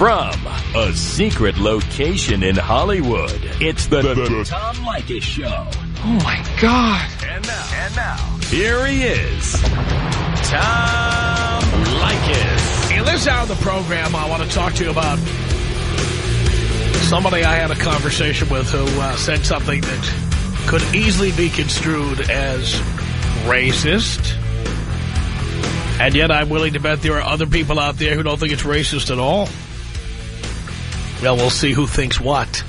From a secret location in Hollywood, it's the, the, the Tom Leykis Show. Oh, my God. And now, and now, here he is, Tom Leykis. In this hour of the program, I want to talk to you about somebody I had a conversation with who uh, said something that could easily be construed as racist. And yet I'm willing to bet there are other people out there who don't think it's racist at all. Well, we'll see who thinks what.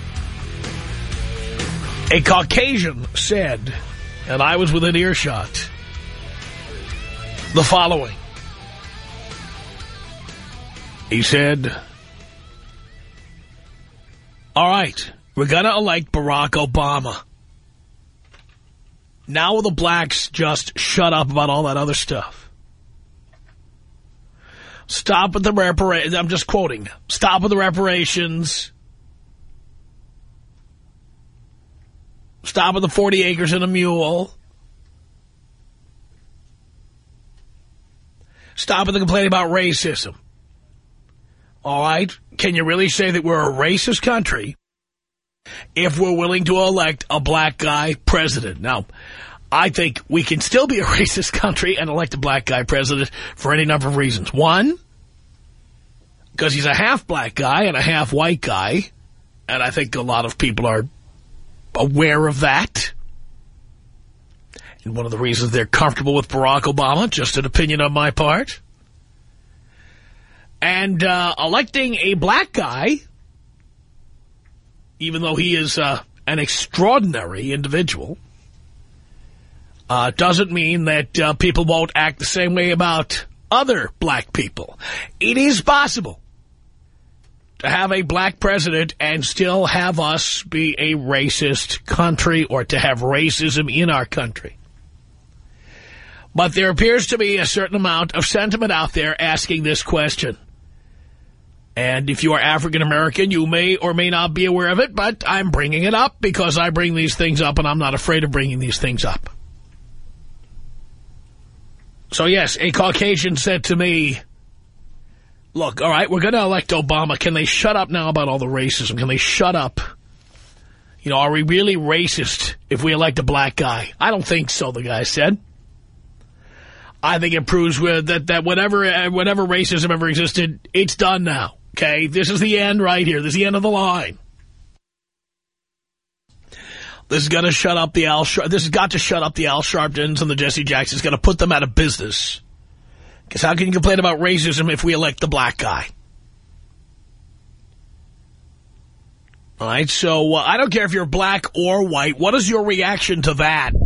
A Caucasian said, and I was within earshot, the following. He said, all right, we're going to elect Barack Obama. Now will the blacks just shut up about all that other stuff? Stop with the reparations. I'm just quoting. Stop with the reparations. Stop with the 40 acres and a mule. Stop with the complaining about racism. All right? Can you really say that we're a racist country if we're willing to elect a black guy president? Now, I think we can still be a racist country and elect a black guy president for any number of reasons. One, because he's a half black guy and a half white guy, and I think a lot of people are aware of that. And one of the reasons they're comfortable with Barack Obama, just an opinion on my part. And uh, electing a black guy, even though he is uh, an extraordinary individual, uh, doesn't mean that uh, people won't act the same way about other black people. It is possible to have a black president and still have us be a racist country or to have racism in our country. But there appears to be a certain amount of sentiment out there asking this question. And if you are African-American, you may or may not be aware of it, but I'm bringing it up because I bring these things up and I'm not afraid of bringing these things up. So yes, a Caucasian said to me, look, all right, we're going to elect Obama. Can they shut up now about all the racism? Can they shut up? You know, are we really racist if we elect a black guy? I don't think so, the guy said. I think it proves that, that whatever, uh, whatever racism ever existed, it's done now. Okay, this is the end right here. This is the end of the line. This is going to shut up the Al. This has got to shut up the Al Sharptons and the Jesse Jacksons. It's got to put them out of business. Because how can you complain about racism if we elect the black guy? All right, so uh, I don't care if you're black or white. What is your reaction to that? Tom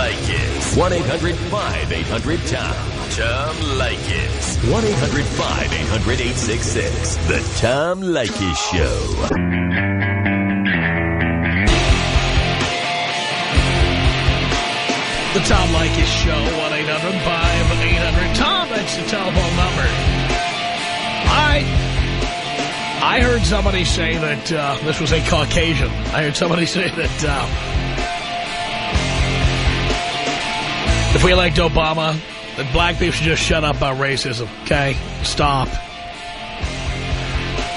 Leykis. 1-800-5800-TOM. Tom Leykis. 1-800-5800-866. The Tom Leykis Show. The Tom Leykis Show, 1-800-5800-TOM. That's the telephone number. I I heard somebody say that uh, this was a Caucasian. I heard somebody say that uh, if we elect Obama, that black people should just shut up about racism. Okay? Stop.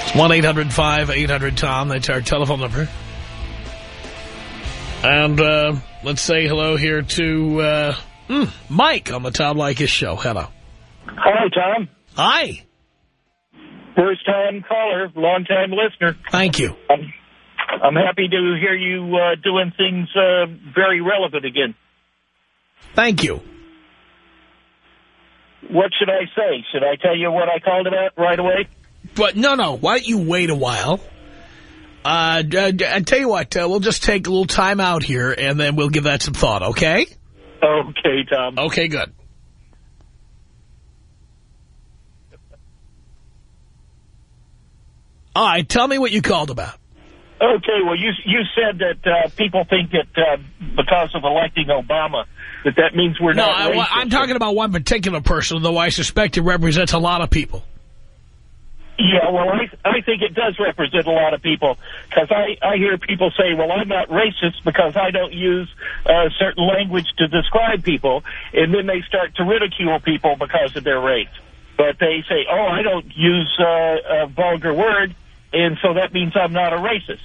It's 1-800-5800-TOM. That's our telephone number. And uh, let's say hello here to uh, mm, Mike on the Tom Leykis show. Hello. Hi, Tom. Hi. First time caller, long time listener. Thank you. I'm, I'm happy to hear you uh, doing things uh, very relevant again. Thank you. What should I say? Should I tell you what I called about right away? But no, no. Why don't you wait a while? Uh, I tell you what, uh, we'll just take a little time out here, and then we'll give that some thought, okay? Okay, Tom. Okay, good. All right, tell me what you called about. Okay, well, you you said that uh, people think that uh, because of electing Obama, that that means we're no, not I, I'm talking about one particular person, though I suspect it represents a lot of people. Yeah, well, I, I think it does represent a lot of people because I, I hear people say, well, I'm not racist because I don't use uh, certain language to describe people, and then they start to ridicule people because of their race. but they say, oh, I don't use uh, a vulgar word, and so that means I'm not a racist.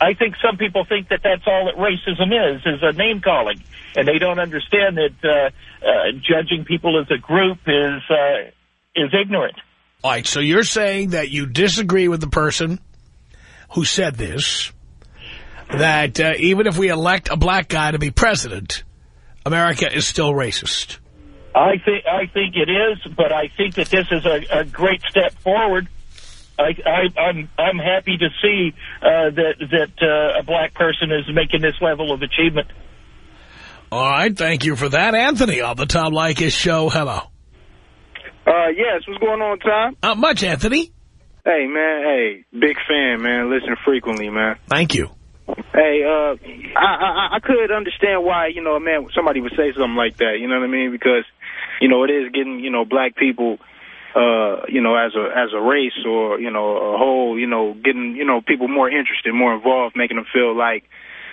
I think some people think that that's all that racism is, is a name-calling, and they don't understand that uh, uh, judging people as a group is uh, is ignorant. All right, so you're saying that you disagree with the person who said this, that uh, even if we elect a black guy to be president, America is still racist. I think I think it is, but I think that this is a, a great step forward. I, I, I'm I'm happy to see uh, that that uh, a black person is making this level of achievement. All right, thank you for that, Anthony. On the Tom Leykis show, hello. Uh, yes, what's going on, Tom? Not much, Anthony. Hey, man, hey, big fan, man. Listen frequently, man. Thank you. Hey, uh, I, I I could understand why, you know, a man, somebody would say something like that, you know what I mean? Because, you know, it is getting, you know, black people, uh, you know, as a as a race or, you know, a whole, you know, getting, you know, people more interested, more involved, making them feel like,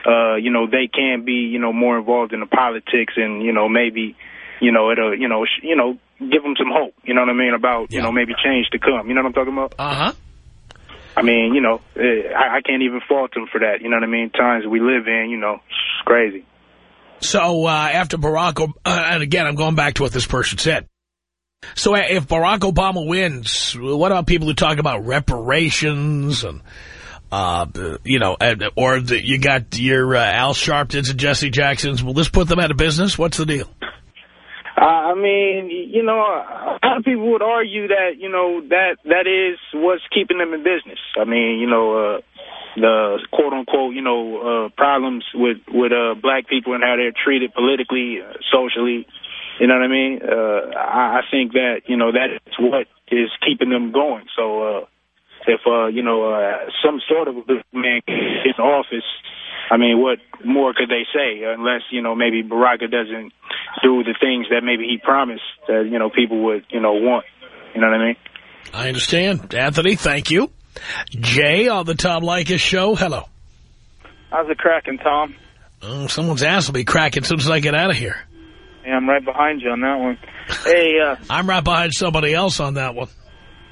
uh, you know, they can be, you know, more involved in the politics and, you know, maybe, you know, it'll, you know, sh you know, give them some hope, you know what I mean, about, you know, maybe change to come. You know what I'm talking about? Uh-huh. I mean, you know, eh, I, I can't even fault them for that. You know what I mean? Times we live in, you know, it's crazy. So uh, after Barack, Ob uh, and again, I'm going back to what this person said. So uh, if Barack Obama wins, what about people who talk about reparations and, uh, you know, or the, you got your uh, Al Sharptons and Jesse Jacksons? Will this put them out of business? What's the deal? I mean, you know, a lot of people would argue that, you know, that that is what's keeping them in business. I mean, you know, uh, the quote unquote, you know, uh, problems with with uh, black people and how they're treated politically, uh, socially. You know what I mean? Uh, I, I think that you know that's what is keeping them going. So uh, if uh, you know uh, some sort of man in office. I mean, what more could they say? Unless, you know, maybe Baraka doesn't do the things that maybe he promised that, you know, people would, you know, want. You know what I mean? I understand. Anthony, thank you. Jay on the Tom Leykis show, hello. How's it cracking, Tom? Oh, someone's ass will be cracking as soon as I get out of here. Yeah, I'm right behind you on that one. Hey, uh, I'm right behind somebody else on that one.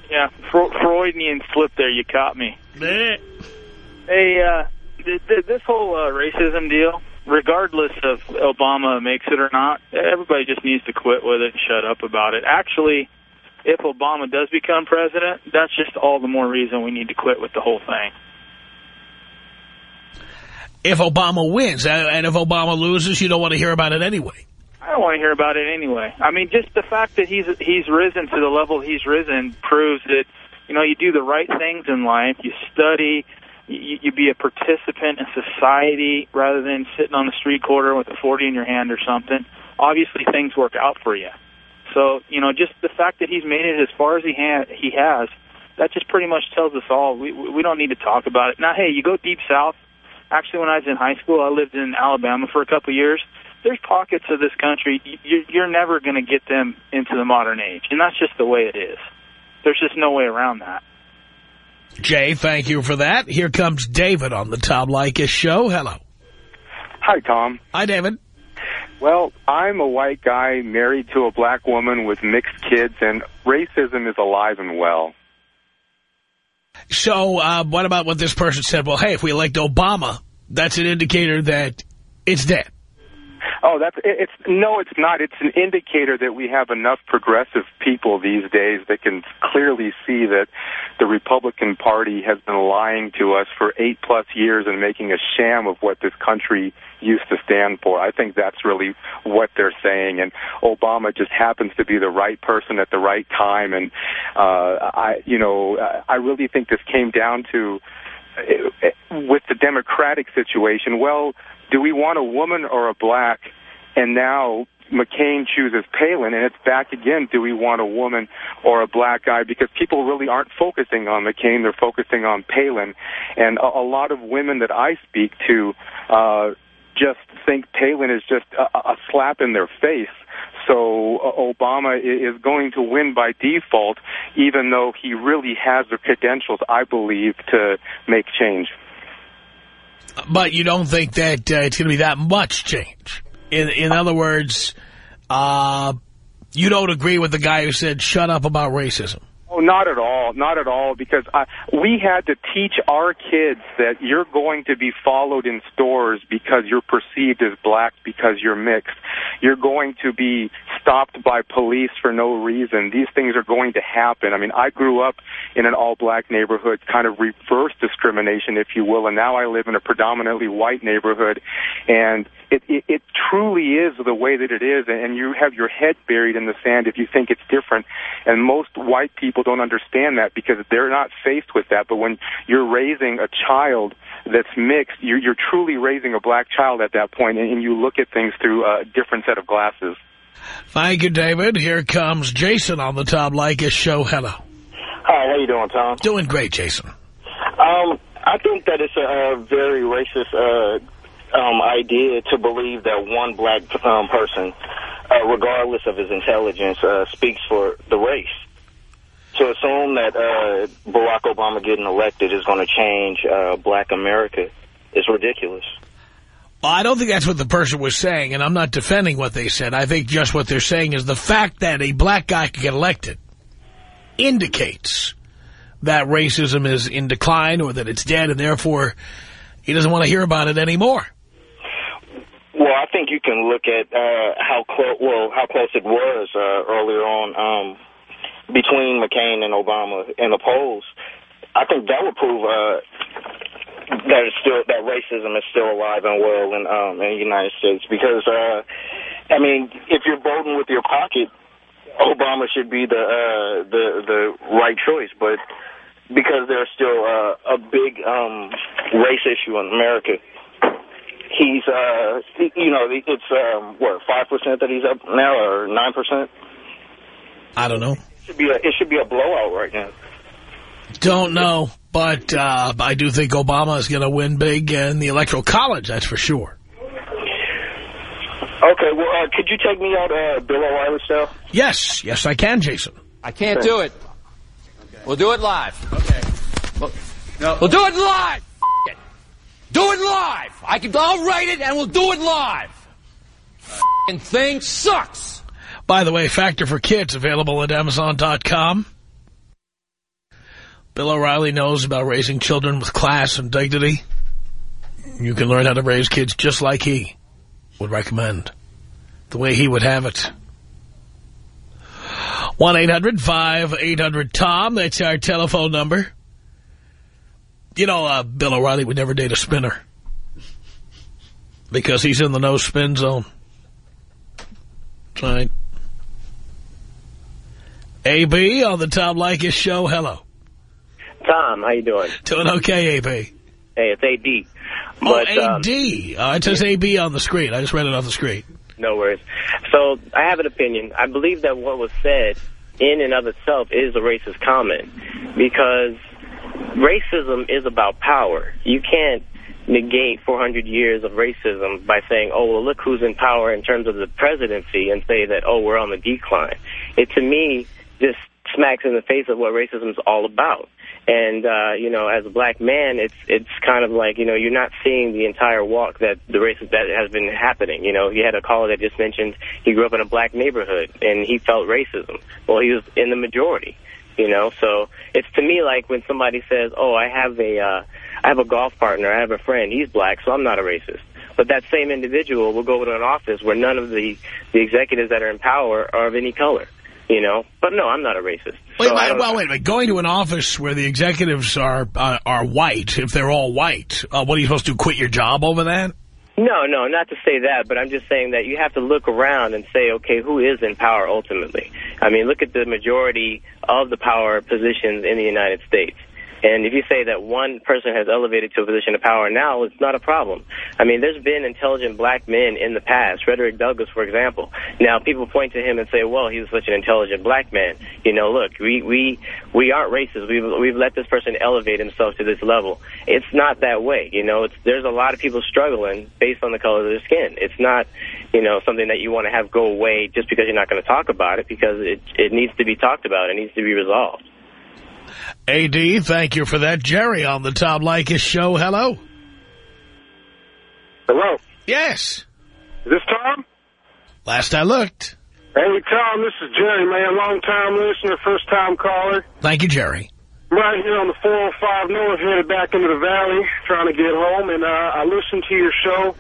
yeah, Fro Freudian slip there. You caught me. Hey, uh, th th this whole uh, racism deal, regardless of Obama makes it or not, everybody just needs to quit with it and shut up about it. Actually, if Obama does become president, that's just all the more reason we need to quit with the whole thing. If Obama wins, and if Obama loses, you don't want to hear about it anyway. I don't want to hear about it anyway. I mean, just the fact that he's he's risen to the level he's risen proves that you know you do the right things in life. You study, you, you be a participant in society rather than sitting on the street corner with a forty in your hand or something. Obviously, things work out for you. So you know, just the fact that he's made it as far as he ha he has, that just pretty much tells us all. We we don't need to talk about it now. Hey, you go deep south. Actually, when I was in high school, I lived in Alabama for a couple of years there's pockets of this country you're, you're never going to get them into the modern age, and that's just the way it is. There's just no way around that. Jay, thank you for that. Here comes David on the Tom Leykis show. Hello. Hi, Tom. Hi, David. Well, I'm a white guy married to a black woman with mixed kids, and racism is alive and well. So uh, what about what this person said? Well, hey, if we elect Obama, that's an indicator that it's dead. Oh, that's it- it's no, it's not. It's an indicator that we have enough progressive people these days that can clearly see that the Republican Party has been lying to us for eight plus years and making a sham of what this country used to stand for. I think that's really what they're saying, and Obama just happens to be the right person at the right time. And uh, I, you know, I really think this came down to uh, with the Democratic situation. Well, do we want a woman or a black? And now McCain chooses Palin, and it's back again. Do we want a woman or a black guy? Because people really aren't focusing on McCain; they're focusing on Palin. And a, a lot of women that I speak to uh, just think Palin is just a, a slap in their face. So uh, Obama is going to win by default, even though he really has the credentials, I believe, to make change. But you don't think that uh, it's going to be that much change. In in other words, uh, You don't agree with the guy who said, shut up about racism. Oh, not at all. Not at all. Because I, we had to teach our kids that you're going to be followed in stores because you're perceived as black because you're mixed. You're going to be stopped by police for no reason. These things are going to happen. I mean, I grew up in an all-black neighborhood, kind of reverse discrimination, if you will, and now I live in a predominantly white neighborhood, and it, it, it truly is the way that it is, and you have your head buried in the sand if you think it's different. And most white people don't understand that because they're not faced with that. But when you're raising a child that's mixed, you're, you're truly raising a black child at that point, and, and you look at things through a different set of glasses. Thank you, David. Here comes Jason on the Tom Leykis show. Hello. Hi, how you doing, Tom? Doing great, Jason. Um, I think that it's a, a very racist uh, um, idea to believe that one black um, person, uh, regardless of his intelligence, uh, speaks for the race. To assume that uh, Barack Obama getting elected is going to change uh, black America is ridiculous. Well, I don't think that's what the person was saying, and I'm not defending what they said. I think just what they're saying is the fact that a black guy could get elected indicates that racism is in decline or that it's dead, and therefore he doesn't want to hear about it anymore. Well, I think you can look at uh, how close well how close it was uh, earlier on um, between McCain and Obama in the polls. I think that would prove uh, that it's still that racism is still alive and well in um, in the United States. Because uh, I mean, if you're voting with your pocket, Obama should be the uh, the the right choice. But because there's still uh, a big um, race issue in America he's, uh, you know, it's, um, what, 5% that he's up now or 9%? I don't know. It should be a, it should be a blowout right now. Don't know, but uh, I do think Obama is going to win big in the Electoral College, that's for sure. Okay, well, uh, could you take me out uh, Bill O'Reilly stuff? Yes, yes I can, Jason. I can't do it. We'll do it live. Okay. We'll, no. we'll do it live. Do it live. I can. I'll write it, and we'll do it live. F***ing thing sucks. By the way, Factor for Kids available at Amazon.com. Bill O'Reilly knows about raising children with class and dignity. You can learn how to raise kids just like he would recommend. The way he would have it. 1-800-5800-TOM. That's our telephone number. You know, uh, Bill O'Reilly would never date a spinner. Because he's in the no-spin zone. That's right. A.B. on the Tom Leykis show. Hello. Tom, how you doing? Doing okay, A.B. Hey, it's A.D. Oh, A.D. Um, uh, it says A.B. on the screen. I just read it off the screen. No worries. So, I have an opinion. I believe that what was said in and of itself is a racist comment. Because racism is about power. You can't negate 400 years of racism by saying, oh, well, look who's in power in terms of the presidency and say that, oh, we're on the decline. It, to me, just smacks in the face of what racism is all about. And, uh, you know, as a black man, it's it's kind of like, you know, you're not seeing the entire walk that the racism that has been happening. You know, he had a caller that just mentioned he grew up in a black neighborhood and he felt racism. Well, he was in the majority you know. So it's to me like when somebody says, "Oh, I have a, uh, I have a golf partner, I have a friend, he's black, so I'm not a racist." But that same individual will go to an office where none of the the executives that are in power are of any color. You know, but no, I'm not a racist. Wait, so wait well, wait a minute. Going to an office where the executives are uh, are white, if they're all white, uh, what are you supposed to do, quit your job over that? No, no, not to say that, but I'm just saying that you have to look around and say, okay, who is in power ultimately? I mean, look at the majority of the power positions in the United States. And if you say that one person has elevated to a position of power now, it's not a problem. I mean, there's been intelligent black men in the past. Frederick Douglass, for example. Now, people point to him and say, well, he was such an intelligent black man. You know, look, we, we, we aren't racist. We've, we've let this person elevate himself to this level. It's not that way. You know, it's, there's a lot of people struggling based on the color of their skin. It's not, you know, something that you want to have go away just because you're not going to talk about it because it, it needs to be talked about. It needs to be resolved. A.D., thank you for that. Jerry on the Tom Leykis show. Hello. Hello. Yes. Is this Tom? Last I looked. Hey, Tom, this is Jerry, man. Long-time listener, first-time caller. Thank you, Jerry. I'm right here on the 405 North, headed back into the valley, trying to get home, and uh, I listened to your show.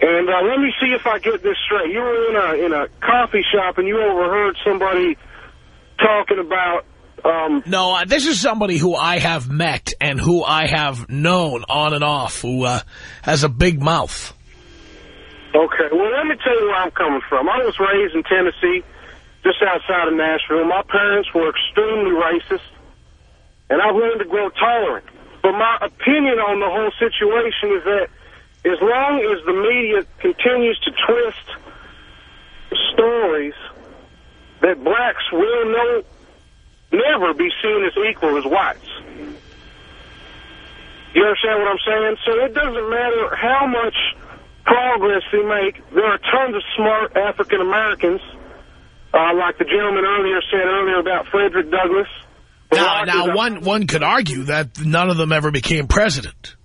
And uh, let me see if I get this straight. You were in a in a coffee shop, and you overheard somebody talking about um, no, uh, this is somebody who I have met and who I have known on and off, who uh, has a big mouth. Okay, well, let me tell you where I'm coming from. I was raised in Tennessee, just outside of Nashville. My parents were extremely racist, and I've learned to grow tolerant. But my opinion on the whole situation is that as long as the media continues to twist stories that blacks will know never be seen as equal as whites. You understand what I'm saying? So it doesn't matter how much progress they make. There are tons of smart African Americans, uh, like the gentleman earlier said earlier about Frederick Douglass. Now, now one one could argue that none of them ever became president.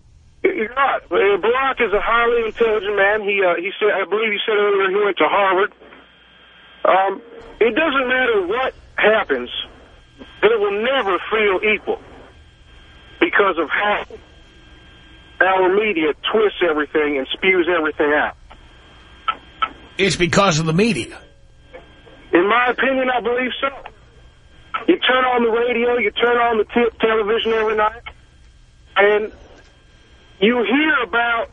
You're right. Barack is a highly intelligent man. He uh, he said, I believe he said earlier he went to Harvard. Um, it doesn't matter what happens they will never feel equal because of how our media twists everything and spews everything out. It's because of the media. In my opinion, I believe so. You turn on the radio, you turn on the television every night, and you hear about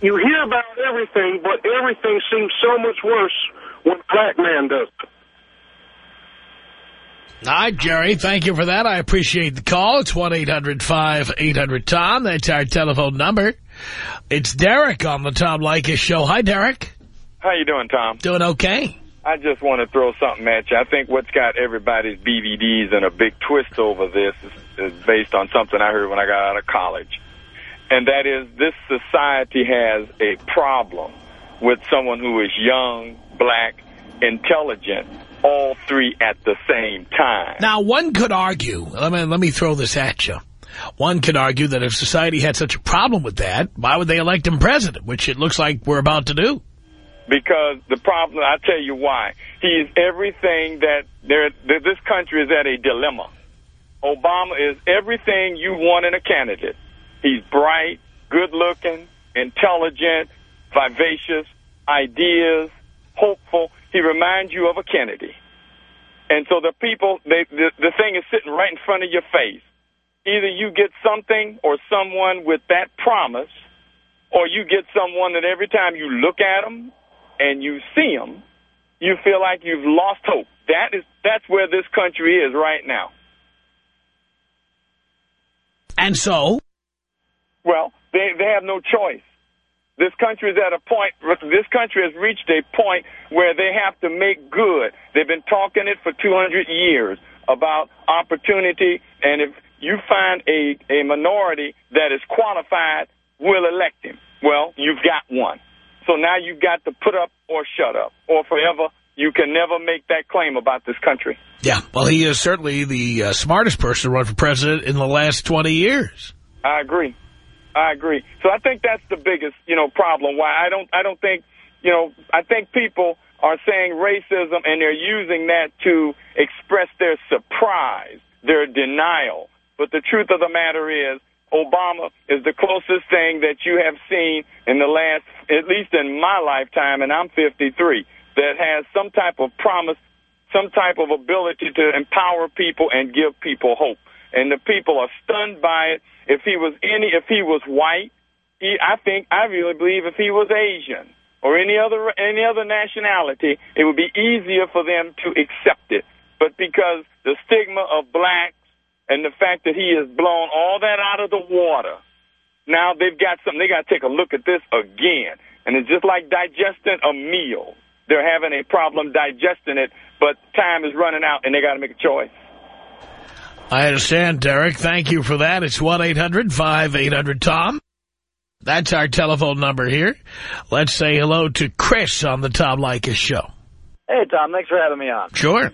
you hear about everything, but everything seems so much worse when a black man does it. All right, Jerry, thank you for that. I appreciate the call. It's 1-800-5800-TOM. That's our telephone number. It's Derek on the Tom Leykis show. Hi, Derek. How you doing, Tom? Doing okay. I just want to throw something at you. I think what's got everybody's BVDs and a big twist over this is, is based on something I heard when I got out of college. And that is this society has a problem with someone who is young, black, intelligent, all three at the same time. Now, one could argue, let me, let me throw this at you. One could argue that if society had such a problem with that, why would they elect him president, which it looks like we're about to do? Because the problem, I'll tell you why. He is everything that there, this country is at a dilemma. Obama is everything you want in a candidate. He's bright, good-looking, intelligent, vivacious, ideas, hopeful. He reminds you of a Kennedy. And so the people, they, the, the thing is sitting right in front of your face. Either you get something or someone with that promise, or you get someone that every time you look at them and you see them, you feel like you've lost hope. That is, that's where this country is right now. And so? Well, they, they have no choice. This country is at a point, this country has reached a point where they have to make good. They've been talking it for 200 years about opportunity, and if you find a, a minority that is qualified, we'll elect him. Well, you've got one. So now you've got to put up or shut up, or forever you can never make that claim about this country. Yeah, well, he is certainly the uh, smartest person to run for president in the last 20 years. I agree. I agree. So I think that's the biggest, you know, problem. Why I don't, I don't think, you know, I think people are saying racism and they're using that to express their surprise, their denial. But the truth of the matter is, Obama is the closest thing that you have seen in the last, at least in my lifetime, and I'm 53, that has some type of promise, some type of ability to empower people and give people hope. And the people are stunned by it if he was any, if he was white, he, I think, I really believe if he was Asian or any other, any other nationality, it would be easier for them to accept it. But because the stigma of blacks and the fact that he has blown all that out of the water, now they've got something, they got to take a look at this again. And it's just like digesting a meal. They're having a problem digesting it, but time is running out and they got to make a choice. I understand, Derek. Thank you for that. It's 1-800-5800-TOM. That's our telephone number here. Let's say hello to Chris on the Tom Leykis show. Hey, Tom. Thanks for having me on. Sure.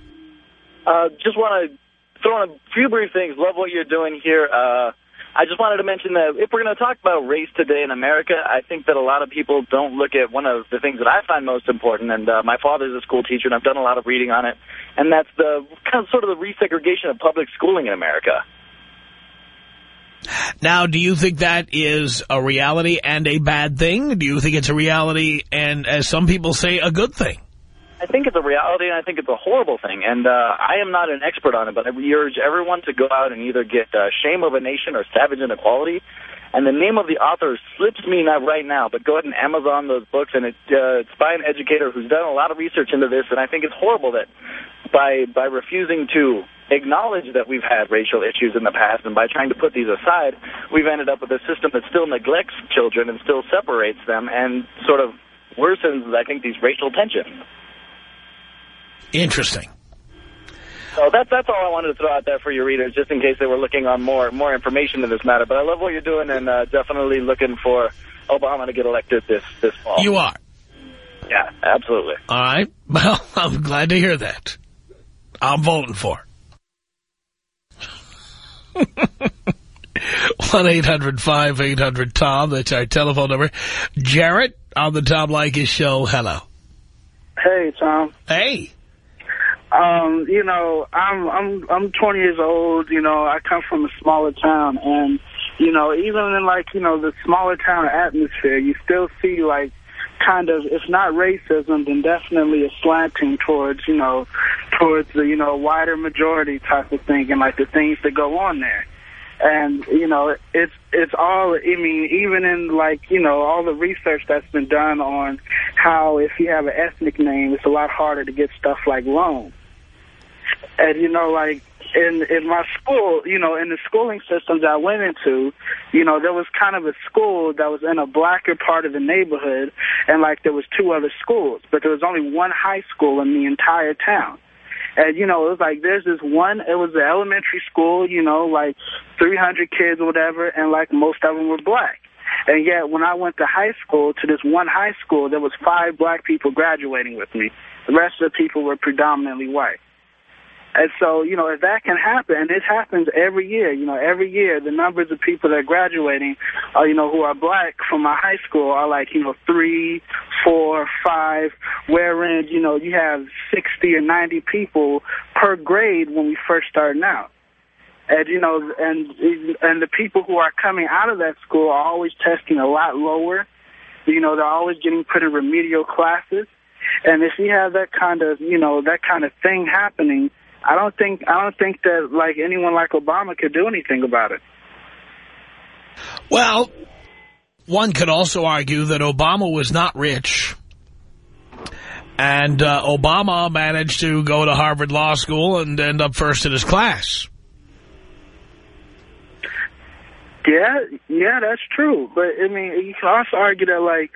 Uh, just want to throw in a few brief things. Love what you're doing here. Uh, I just wanted to mention that if we're going to talk about race today in America, I think that a lot of people don't look at one of the things that I find most important, and uh, my father's a school teacher, and I've done a lot of reading on it, and that's the kind of sort of the resegregation of public schooling in America. Now, do you think that is a reality and a bad thing? Do you think it's a reality and, as some people say, a good thing? I think it's a reality, and I think it's a horrible thing. And uh, I am not an expert on it, but I urge everyone to go out and either get uh, Shame of a Nation or Savage Inequality. And the name of the author slips me not right now, but go ahead and Amazon those books. And it, uh, it's by an educator who's done a lot of research into this. And I think it's horrible that by by refusing to acknowledge that we've had racial issues in the past and by trying to put these aside, we've ended up with a system that still neglects children and still separates them and sort of worsens, I think, these racial tensions. Interesting. So that, that's all I wanted to throw out there for your readers, just in case they were looking on more more information in this matter. But I love what you're doing and uh, definitely looking for Obama to get elected this, this fall. You are? Yeah, absolutely. All right. Well, I'm glad to hear that. I'm voting for. 1-800-5800-TOM. That's our telephone number. Jarrett on the Tom Leykis show. Hello. Hey, Tom. Hey. Um, you know, I'm I'm I'm 20 years old. You know, I come from a smaller town, and you know, even in like you know the smaller town atmosphere, you still see like kind of, if not racism, then definitely a slanting towards you know towards the you know wider majority type of thing, and like the things that go on there. And, you know, it's, it's all, I mean, even in like, you know, all the research that's been done on how if you have an ethnic name, it's a lot harder to get stuff like loans. And, you know, like, in in my school, you know, in the schooling systems I went into, you know, there was kind of a school that was in a blacker part of the neighborhood, and like there was two other schools, but there was only one high school in the entire town. And, you know, it was like there's this one, it was an elementary school, you know, like 300 kids or whatever, and like most of them were black. And yet when I went to high school, to this one high school, there was five black people graduating with me. The rest of the people were predominantly white. And so, you know, if that can happen, and it happens every year, you know, every year, the numbers of people that are graduating, uh, you know, who are black from my high school are like, you know, three, four, five, wherein, you know, you have 60 or 90 people per grade when we first starting out. And, you know, and, and the people who are coming out of that school are always testing a lot lower. You know, they're always getting put in remedial classes. And if you have that kind of, you know, that kind of thing happening, I don't think I don't think that like anyone like Obama could do anything about it. Well, one could also argue that Obama was not rich. And uh, Obama managed to go to Harvard Law School and end up first in his class. Yeah, yeah, that's true. But I mean, you can also argue that, like,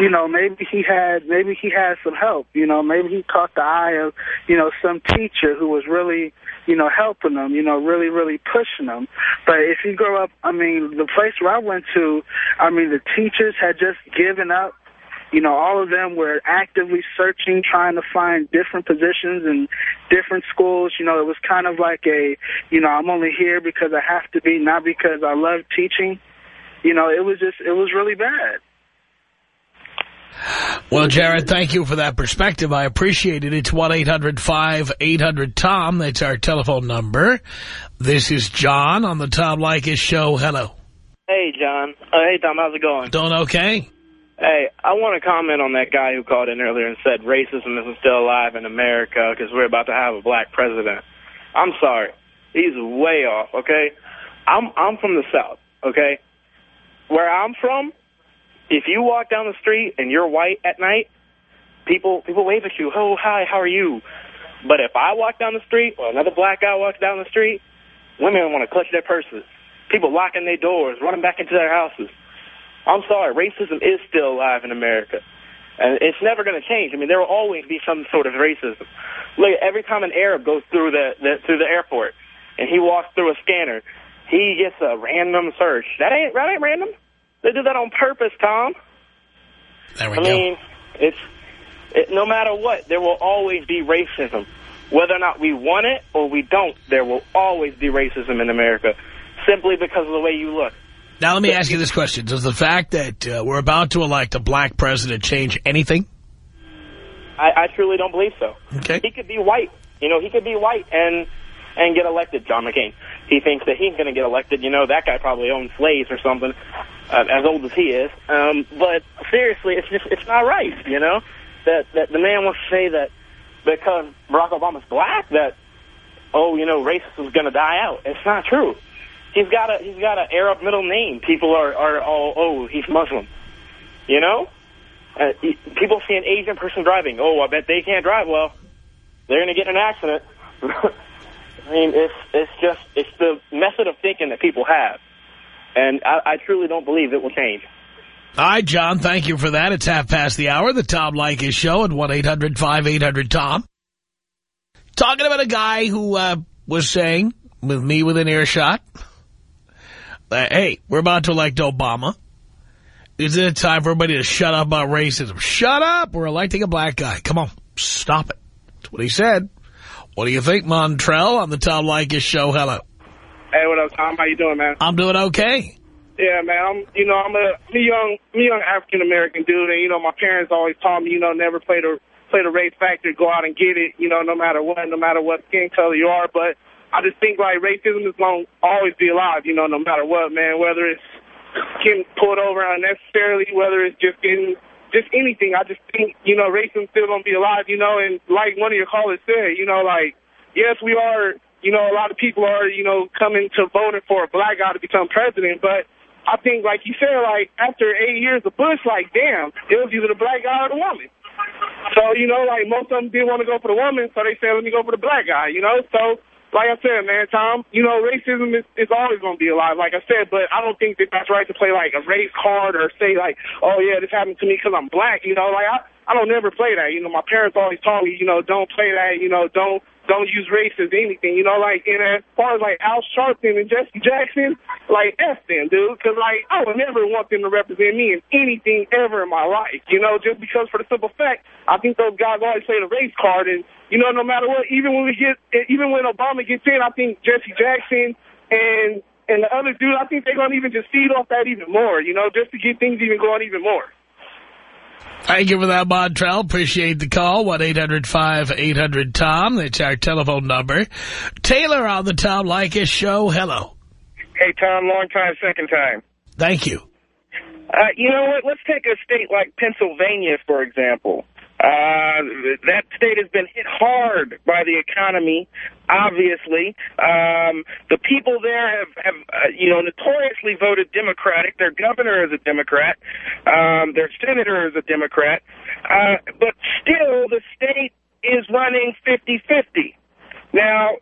you know, maybe he had, maybe he had some help. You know, maybe he caught the eye of, you know, some teacher who was really, you know, helping them. You know, really, really pushing them. But if you grow up, I mean, the place where I went to, I mean, the teachers had just given up you know, all of them were actively searching, trying to find different positions in different schools. You know, it was kind of like a, you know, I'm only here because I have to be, not because I love teaching. You know, it was just, it was really bad. Well, Jared, thank you for that perspective. I appreciate it. It's 1-800-5800-TOM. That's our telephone number. This is John on the Tom Leykis show. Hello. Hey, John. Uh, hey, Tom. How's it going? Doing okay? Hey, I want to comment on that guy who called in earlier and said racism isn't still alive in America because we're about to have a black president. I'm sorry. He's way off, okay? I'm I'm from the South, okay? Where I'm from, if you walk down the street and you're white at night, people people wave at you. Oh, hi, how are you? But if I walk down the street or another black guy walks down the street, women want to clutch their purses. People locking their doors, running back into their houses. I'm sorry, racism is still alive in America. And it's never going to change. I mean, there will always be some sort of racism. Look, every time an Arab goes through the, the through the airport and he walks through a scanner, he gets a random search. That ain't that ain't random. They do that on purpose, Tom. There we I go. mean, it's it, no matter what, there will always be racism. Whether or not we want it or we don't, there will always be racism in America. simply because of the way you look. Now, let me ask you this question. Does the fact that uh, we're about to elect a black president change anything? I, I truly don't believe so. Okay. He could be white. You know, he could be white and and get elected, John McCain. He thinks that he's going to get elected. You know, that guy probably owns slaves or something, uh, as old as he is. Um, but seriously, it's just it's not right. You know, that that the man wants to say that because Barack Obama's black that oh, you know, racism is going to die out. It's not true. He's got a he's got an Arab middle name. People are are all oh he's Muslim. You know, uh, people see an Asian person driving. Oh, I bet they can't drive. Well, they're going to get in an accident. I mean, it's it's just it's the method of thinking that people have, and I, I truly don't believe it will change. Right, John, thank you for that. It's half past the hour. The Tom Leykis Show at 1-800-5800-TOM. Talking about a guy who uh, was saying, with me within earshot, hey, we're about to elect Obama. Is it time for everybody to shut up about racism? Shut up! We're electing a black guy. Come on, stop it. That's what he said. What do you think, Montrell, on the Tom Leykis show? Hello. Hey, what up, Tom? How you doing, man? I'm doing okay. Yeah, man. I'm, you know, I'm a, a young, I'm young African American dude, and you know, my parents always taught me, you know, never play the play the race factor, go out and get it, you know, no matter what, no matter what skin color you are. But I just think like racism is going to always be alive, you know, no matter what, man. Whether it's getting pulled over unnecessarily, whether it's just getting just anything. I just think, you know, racism still going to be alive, you know, and like one of your callers said, you know, like, yes, we are, you know, a lot of people are, you know, coming to voting for a black guy to become president, but I think, like you said, like, after eight years of Bush, like, damn, it was either the black guy or the woman. So, you know, like, most of them didn't want to go for the woman, so they said, let me go for the black guy, you know? So, like I said, man, Tom, you know, racism is, is always going to be alive, like I said, but I don't think that that's right to play, like, a race card or say, like, oh, yeah, this happened to me because I'm black, you know? Like, I, I don't never play that. You know, my parents always taught me, you know, don't play that, you know, don't don't use race as anything, you know, like, and as far as, like, Al Sharpton and Jesse Jackson, like, F them, dude, because, like, I would never want them to represent me in anything ever in my life, you know, just because for the simple fact, I think those guys always play the race card, and, you know, no matter what, even when we get, even when Obama gets in, I think Jesse Jackson and and the other dude, I think they're going to even just feed off that even more, you know, just to get things even going even more. Thank you for that, Montrell. Appreciate the call. 1-800-5800-TOM. That's our telephone number. Taylor on the Tom Leykis show. Hello. Hey, Tom. Long time, second time. Thank you. Uh, you know what? Let's take a state like Pennsylvania, for example. Uh, that state has been hit hard by the economy, obviously. Um, the people there have, have uh, you know, notoriously voted Democratic. Their governor is a Democrat. Um, their senator is a Democrat. Uh, but still, the state is running 50-50. Now,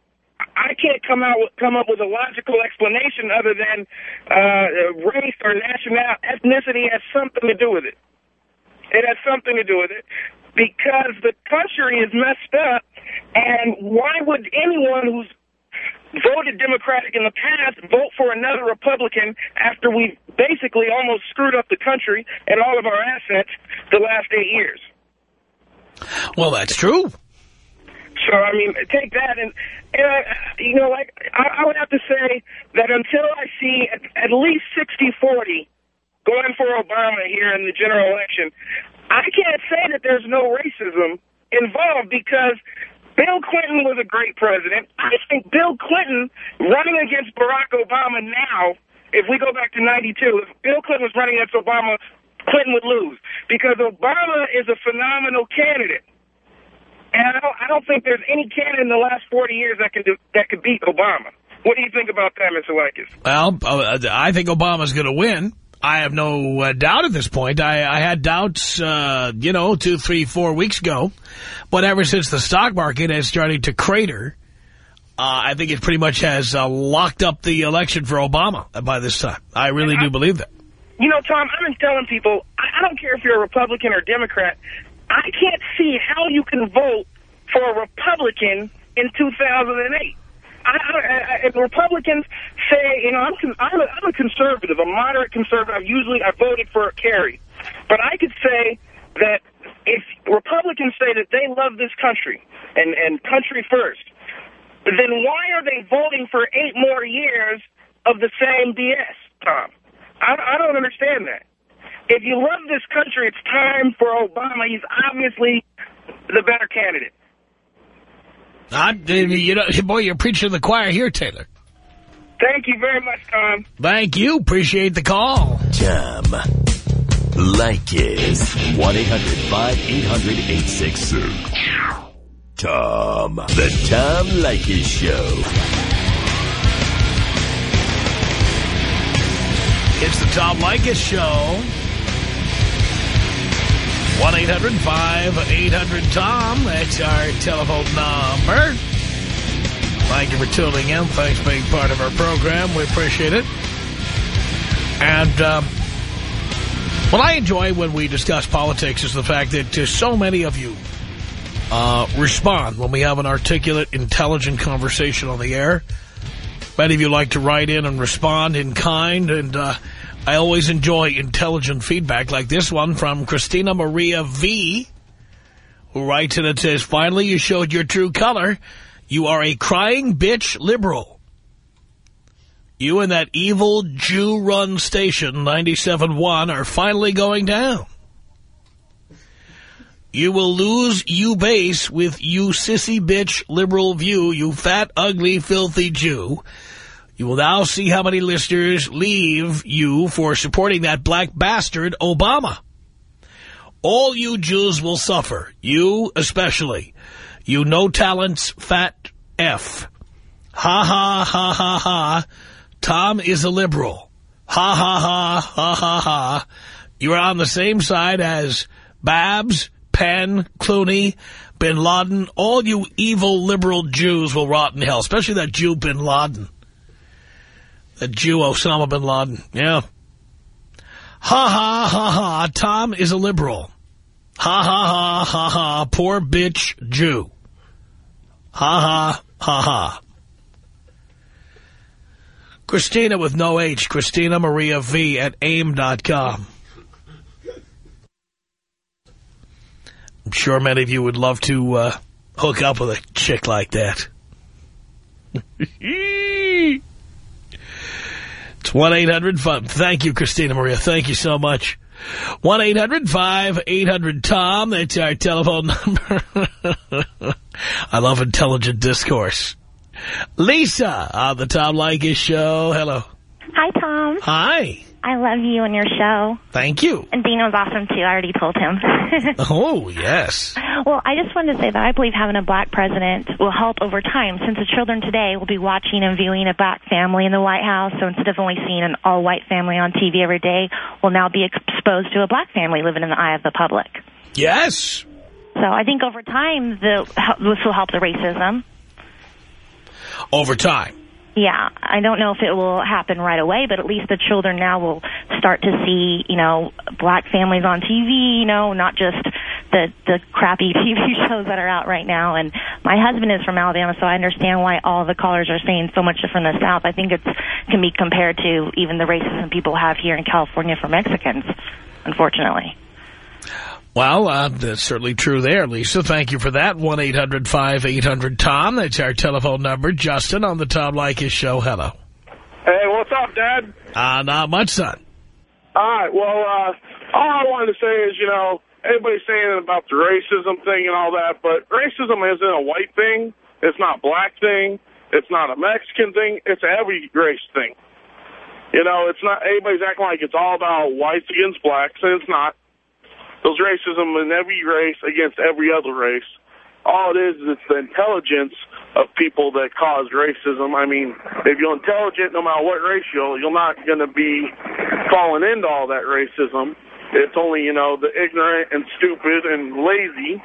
I can't come out with, come up with a logical explanation other than uh, race or national ethnicity has something to do with it. It has something to do with it because the country is messed up. And why would anyone who's voted Democratic in the past vote for another Republican after we've basically almost screwed up the country and all of our assets the last eight years? Well, that's true. So, I mean, take that and, and I, you know, like, I, I would have to say that until I see at, at least 60-40 going for Obama here in the general election, I can't say that there's no racism involved because Bill Clinton was a great president. I think Bill Clinton running against Barack Obama now, if we go back to 92, if Bill Clinton was running against Obama, Clinton would lose because Obama is a phenomenal candidate. And I don't, I don't think there's any candidate in the last 40 years that can do, that could beat Obama. What do you think about that, Mr. Leykis? Well, uh, I think Obama's going to win. I have no uh, doubt at this point. I, I had doubts, uh, you know, two, three, four weeks ago. But ever since the stock market has started to crater, uh, I think it pretty much has uh, locked up the election for Obama by this time. I really do believe that. You know, Tom, I've been telling people, I don't care if you're a Republican or Democrat, I can't see how you can vote for a Republican in 2008. I, I, I, Republicans say, you know, I'm, I'm, a, I'm a conservative, a moderate conservative. Usually I voted for Kerry. But I could say that if Republicans say that they love this country and, and country first, then why are they voting for eight more years of the same BS, Tom. I, I don't understand that. If you love this country, it's time for Obama. He's obviously the better candidate. I, you know, boy, you're preaching to the choir here, Taylor. Thank you very much, Tom. Thank you. Appreciate the call. Tom Leykis. 1-800-5800-866. Tom. The Tom Leykis Show. It's the Tom Leykis Show. 1-800-5800-TOM. That's our telephone number. Thank you for tuning in. Thanks for being part of our program. We appreciate it. And um, what I enjoy when we discuss politics is the fact that uh, so many of you uh, respond when we have an articulate, intelligent conversation on the air. Many of you like to write in and respond in kind, and uh, I always enjoy intelligent feedback like this one from Christina Maria V., who writes and it says, Finally, you showed your true color. You are a crying bitch liberal. You and that evil Jew-run station, 97.1, are finally going down. You will lose you base with you sissy bitch liberal view, you fat, ugly, filthy Jew. You will now see how many listeners leave you for supporting that black bastard, Obama. All you Jews will suffer, you especially. You no talents, fat F. Ha ha ha ha ha. Tom is a liberal. Ha ha ha ha ha ha. You are on the same side as Babs, Penn, Clooney, Bin Laden. All you evil liberal Jews will rot in hell, especially that Jew Bin Laden. That Jew Osama Bin Laden. Yeah. Ha ha ha ha. Tom is a liberal. Ha ha ha ha ha. Poor bitch Jew. Ha ha ha ha. Christina with no H. Christina Maria V at AIM.com. I'm sure many of you would love to uh, hook up with a chick like that. It's 1-800-FUN. Thank you, Christina Maria. Thank you so much. 1-800-5800-TOM. That's our telephone number. I love intelligent discourse. Lisa on the Tom Leykis show. Hello. Hi, Tom. Hi. I love you and your show. Thank you. And Dino's awesome, too. I already told him. oh, yes. Well, I just wanted to say that I believe having a black president will help over time, since the children today will be watching and viewing a black family in the White House. So instead of only seeing an all-white family on TV every day, will now be exposed to a black family living in the eye of the public. Yes. So I think over time, the, this will help the racism. Over time. Yeah, I don't know if it will happen right away, but at least the children now will start to see, you know, black families on TV, you know, not just the the crappy TV shows that are out right now. And my husband is from Alabama, so I understand why all the callers are saying so much from the South. I think it can be compared to even the racism people have here in California for Mexicans, unfortunately. Well, uh, that's certainly true there, Lisa. Thank you for that. 1-800-5800-TOM. That's our telephone number. Justin on the Tom Leykis show. Hello. Hey, what's up, Dad? Uh, not much, son. All right, well, uh, all I wanted to say is, you know, everybody's saying about the racism thing and all that, but racism isn't a white thing. It's not a black thing. It's not a Mexican thing. It's a every race thing. You know, it's not, everybody's acting like it's all about whites against blacks, and it's not. There's racism in every race against every other race. All it is is the intelligence of people that cause racism. I mean, if you're intelligent, no matter what race you're, you're not going to be falling into all that racism. It's only, you know, the ignorant and stupid and lazy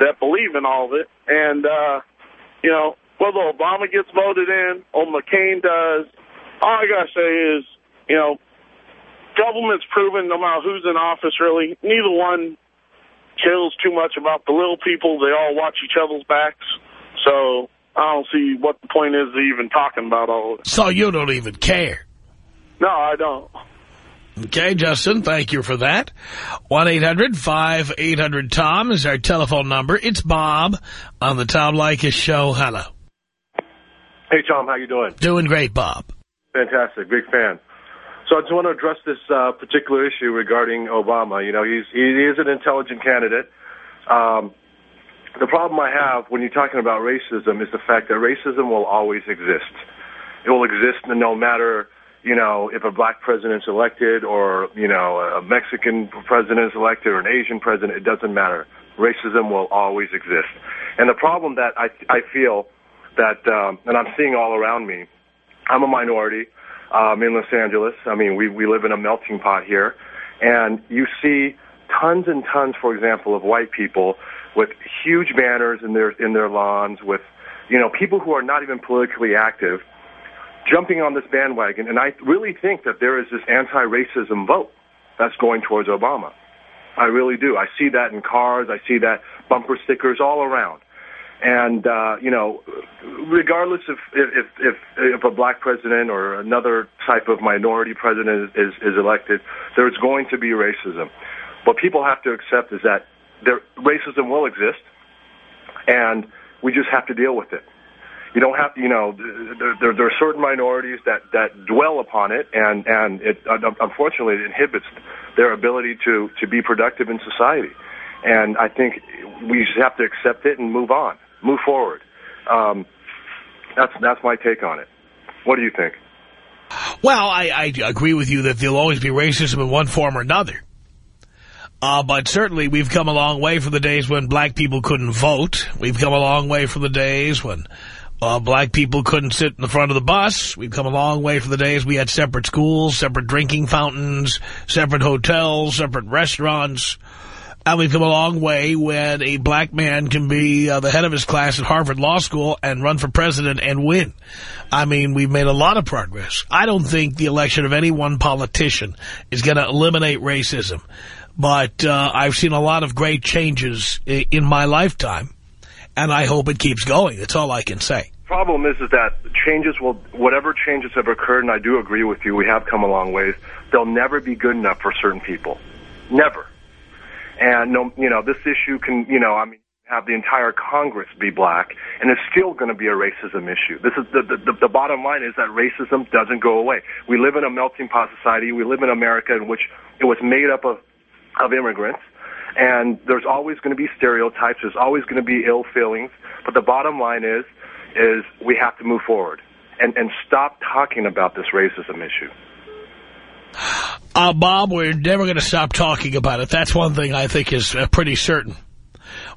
that believe in all of it. And, uh, you know, whether Obama gets voted in or McCain does, all I got to say is, you know, government's proven no matter who's in office, really, neither one cares too much about the little people. They all watch each other's backs. So I don't see what the point is of even talking about all of it. So you don't even care? No, I don't. Okay, Justin, thank you for that. 1-800-5800-TOM is our telephone number. It's Bob on the Tom Leykis show. Hello. Hey, Tom, how you doing? Doing great, Bob. Fantastic. Big fan. So I just want to address this uh, particular issue regarding Obama. You know, he's he is an intelligent candidate. Um, the problem I have when you're talking about racism is the fact that racism will always exist. It will exist no matter, you know, if a black president's elected or, you know, a Mexican president is elected or an Asian president. It doesn't matter. Racism will always exist. And the problem that I, I feel that, um, and I'm seeing all around me, I'm a minority um, in Los Angeles. I mean, we, we live in a melting pot here. And you see tons and tons, for example, of white people with huge banners in their in their lawns, with you know people who are not even politically active, jumping on this bandwagon. And I really think that there is this anti-racism vote that's going towards Obama. I really do. I see that in cars. I see that bumper stickers all around. And uh, you know, regardless if if if if a black president or another type of minority president is is, is elected, there's going to be racism. What people have to accept is that there, racism will exist, and we just have to deal with it. You don't have to, you know, there, there, there are certain minorities that, that dwell upon it, and, and it, unfortunately, it inhibits their ability to, to be productive in society. And I think we just have to accept it and move on, move forward. Um, that's, that's my take on it. What do you think? Well, I, I agree with you that there'll always be racism in one form or another. Uh, but certainly we've come a long way from the days when black people couldn't vote. We've come a long way from the days when uh, black people couldn't sit in the front of the bus. We've come a long way from the days we had separate schools, separate drinking fountains, separate hotels, separate restaurants. And we've come a long way when a black man can be uh, the head of his class at Harvard Law School and run for president and win. I mean, we've made a lot of progress. I don't think the election of any one politician is going to eliminate racism. But uh, I've seen a lot of great changes in my lifetime, and I hope it keeps going. That's all I can say. Problem is, is that changes will, whatever changes have occurred, and I do agree with you, we have come a long ways. They'll never be good enough for certain people, never. And no, you know, this issue can, you know, I mean, have the entire Congress be black, and it's still going to be a racism issue. This is the, the the bottom line is that racism doesn't go away. We live in a melting pot society. We live in America in which it was made up of of immigrants. And there's always going to be stereotypes. There's always going to be ill feelings. But the bottom line is, is we have to move forward and, and stop talking about this racism issue. Uh, Bob, we're never going to stop talking about it. That's one thing I think is uh, pretty certain,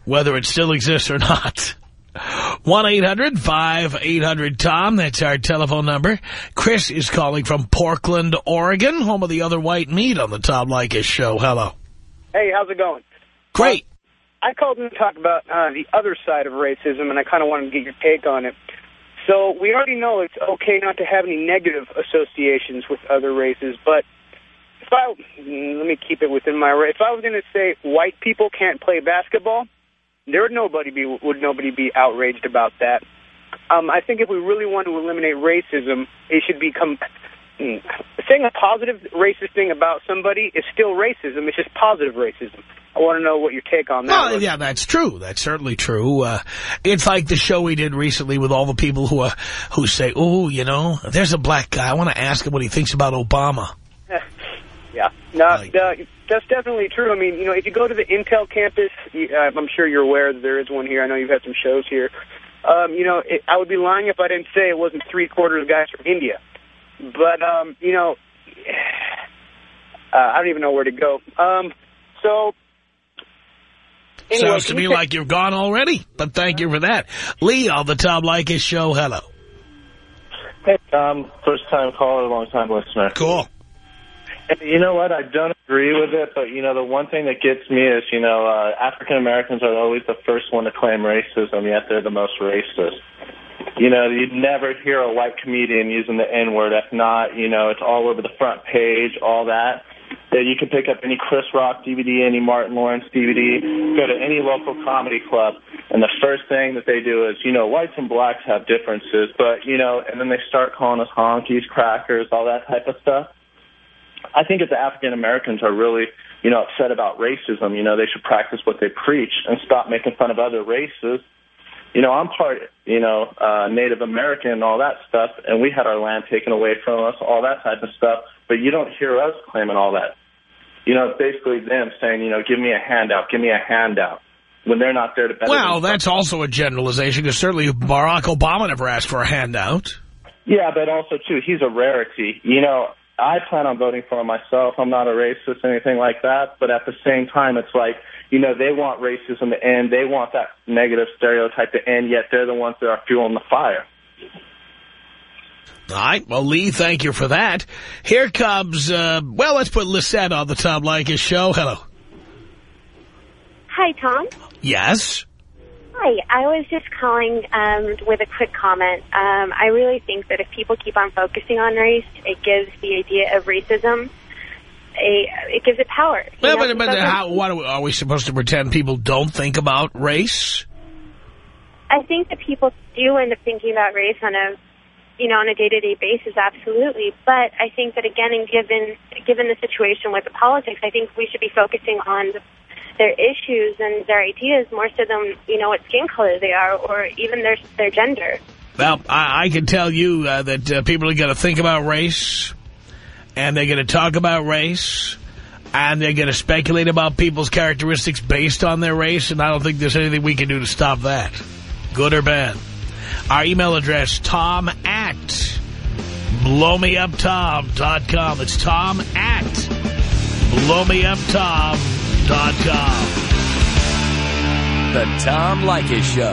whether it still exists or not. 1-800-5800-TOM. That's our telephone number. Chris is calling from Portland, Oregon, home of the other white meat on the Tom Leykis show. Hello. Hey, how's it going? Great. Uh, I called in to talk about uh, the other side of racism, and I kind of wanted to get your take on it. So we already know it's okay not to have any negative associations with other races, but if I, let me keep it within my, if I was going to say white people can't play basketball, there would nobody be would nobody be outraged about that. Um, I think if we really want to eliminate racism, it should become saying a positive racist thing about somebody is still racism. It's just positive racism. I want to know what your take on that well, was. yeah, that's true. That's certainly true. Uh, it's like the show we did recently with all the people who are who say, "Oh, you know, there's a black guy. I want to ask him what he thinks about Obama." Yeah, no, like, uh, that's definitely true. I mean, you know, if you go to the Intel campus, you, uh, I'm sure you're aware that there is one here. I know you've had some shows here. Um, you know, it, I would be lying if I didn't say it wasn't three-quarters of guys from India. But, um, you know, uh, I don't even know where to go. Um, so... Anyway, Sounds to me like you've gone already, but thank you for that. Lee on the Tom Leykis show, hello. Hey, Tom. First-time caller, long-time listener. Cool. You know what? I don't agree with it, but, you know, the one thing that gets me is, you know, uh, African-Americans are always the first one to claim racism, yet they're the most racist. You know, you'd never hear a white comedian using the N-word. If not, you know, it's all over the front page, all that. That you can pick up any Chris Rock DVD, any Martin Lawrence DVD, go to any local comedy club, and the first thing that they do is, you know, whites and blacks have differences, but, you know, and then they start calling us honkies, crackers, all that type of stuff. I think if the African Americans are really, you know, upset about racism, you know, they should practice what they preach and stop making fun of other races You know, I'm part, you know, uh, Native American and all that stuff, and we had our land taken away from us, all that type of stuff. But you don't hear us claiming all that. You know, it's basically them saying, you know, give me a handout, give me a handout, when they're not there to benefit. Well, that's also a generalization, because certainly Barack Obama never asked for a handout. Yeah, but also, too, he's a rarity. You know, I plan on voting for him myself. I'm not a racist anything like that. But at the same time, it's like, you know, they want racism to end. They want that negative stereotype to end, yet they're the ones that are fueling the fire. All right. Well, Lee, thank you for that. Here comes, uh, well, let's put Lisette on the Tom Leykis show. Hello. Hi, Tom. Yes. Hi. I was just calling um, with a quick comment. Um, I really think that if people keep on focusing on race, it gives the idea of racism a it gives it power. Well, know, but, but how, what are we, are we supposed to pretend people don't think about race? I think that people do end up thinking about race on a you know on a day to day basis, absolutely. But I think that again, and given given the situation with the politics, I think we should be focusing on their issues and their ideas more so than you know what skin color they are or even their their gender. Well, I, I can tell you uh, that uh, people are going to think about race, and they're going to talk about race, and they're going to speculate about people's characteristics based on their race, and I don't think there's anything we can do to stop that, good or bad. Our email address, tom at blowmeuptom.com. It's tom at blowmeuptom.com. The Tom Leykis Show.